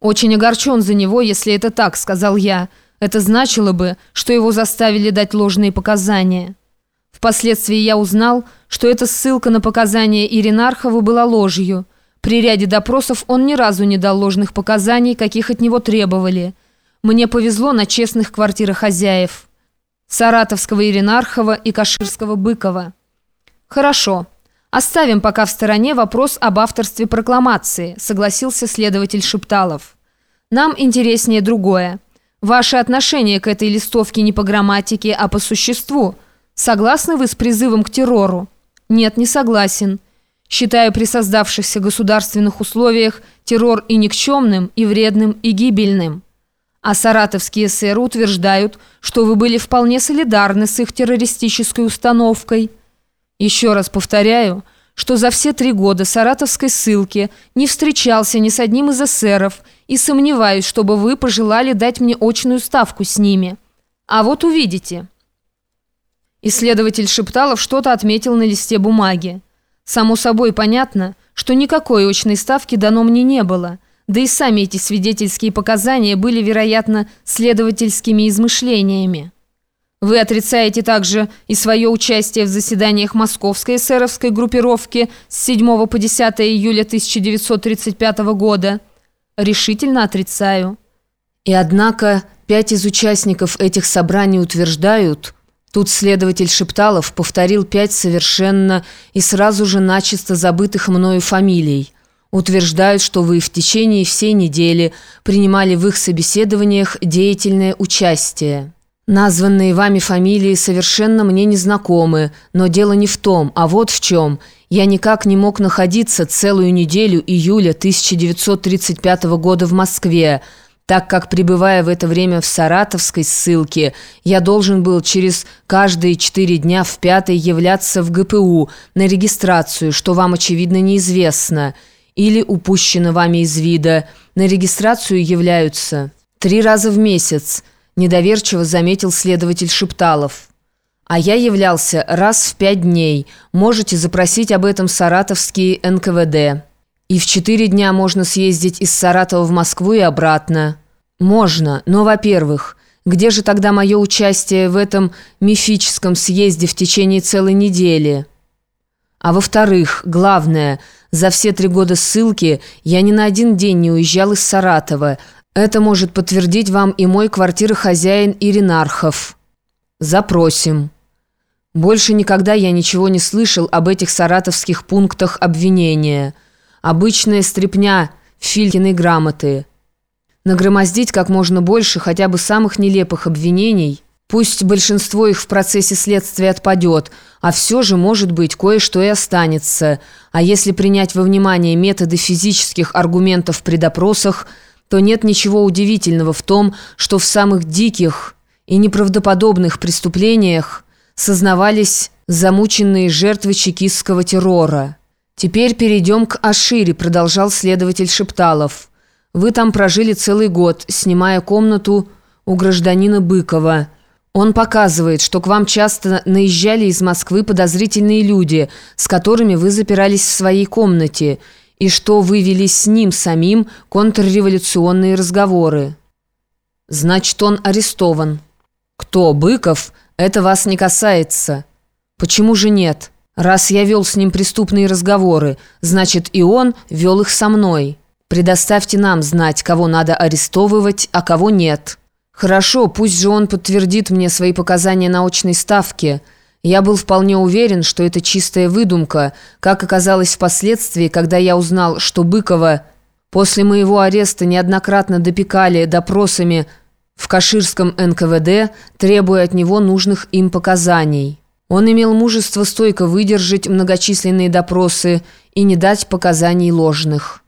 «Очень огорчен за него, если это так», — сказал я. «Это значило бы, что его заставили дать ложные показания». Впоследствии я узнал, что эта ссылка на показания Иринархова была ложью. При ряде допросов он ни разу не дал ложных показаний, каких от него требовали. Мне повезло на честных квартирах хозяев. Саратовского Иринархова и Каширского Быкова. Хорошо. Оставим пока в стороне вопрос об авторстве прокламации, согласился следователь Шепталов. Нам интереснее другое. Ваше отношение к этой листовке не по грамматике, а по существу – Согласны вы с призывом к террору? Нет, не согласен. Считаю при создавшихся государственных условиях террор и никчемным, и вредным, и гибельным. А саратовские эсеры утверждают, что вы были вполне солидарны с их террористической установкой. Еще раз повторяю, что за все три года саратовской ссылки не встречался ни с одним из эсеров и сомневаюсь, чтобы вы пожелали дать мне очную ставку с ними. А вот увидите». Исследователь Шепталов что-то отметил на листе бумаги. Само собой понятно, что никакой очной ставки дано мне не было, да и сами эти свидетельские показания были, вероятно, следовательскими измышлениями. Вы отрицаете также и свое участие в заседаниях Московской эсеровской группировки с 7 по 10 июля 1935 года. Решительно отрицаю. И однако пять из участников этих собраний утверждают – Тут следователь Шепталов повторил пять совершенно и сразу же начисто забытых мною фамилий. Утверждают, что вы в течение всей недели принимали в их собеседованиях деятельное участие. Названные вами фамилии совершенно мне не знакомы, но дело не в том, а вот в чем. Я никак не мог находиться целую неделю июля 1935 года в Москве, так как, пребывая в это время в саратовской ссылке, я должен был через каждые четыре дня в пятый являться в ГПУ на регистрацию, что вам, очевидно, неизвестно, или упущено вами из вида. На регистрацию являются три раза в месяц, недоверчиво заметил следователь Шепталов. А я являлся раз в пять дней. Можете запросить об этом саратовские НКВД. И в четыре дня можно съездить из Саратова в Москву и обратно. Можно, но, во-первых, где же тогда мое участие в этом мифическом съезде в течение целой недели? А во-вторых, главное, за все три года ссылки я ни на один день не уезжал из Саратова. Это может подтвердить вам и мой квартирохозяин Иринархов. Запросим. Больше никогда я ничего не слышал об этих саратовских пунктах обвинения – Обычная стряпня Филькиной грамоты. Нагромоздить как можно больше хотя бы самых нелепых обвинений. Пусть большинство их в процессе следствия отпадет, а все же, может быть, кое-что и останется. А если принять во внимание методы физических аргументов при допросах, то нет ничего удивительного в том, что в самых диких и неправдоподобных преступлениях сознавались замученные жертвы чекистского террора. «Теперь перейдем к Ашире», – продолжал следователь Шепталов. «Вы там прожили целый год, снимая комнату у гражданина Быкова. Он показывает, что к вам часто наезжали из Москвы подозрительные люди, с которыми вы запирались в своей комнате, и что вы вели с ним самим контрреволюционные разговоры. Значит, он арестован. Кто, Быков? Это вас не касается. Почему же нет?» Раз я вел с ним преступные разговоры, значит и он вел их со мной. Предоставьте нам знать, кого надо арестовывать, а кого нет. Хорошо, пусть же он подтвердит мне свои показания на очной ставке. Я был вполне уверен, что это чистая выдумка, как оказалось впоследствии, когда я узнал, что Быкова после моего ареста неоднократно допекали допросами в Каширском НКВД, требуя от него нужных им показаний. Он имел мужество стойко выдержать многочисленные допросы и не дать показаний ложных.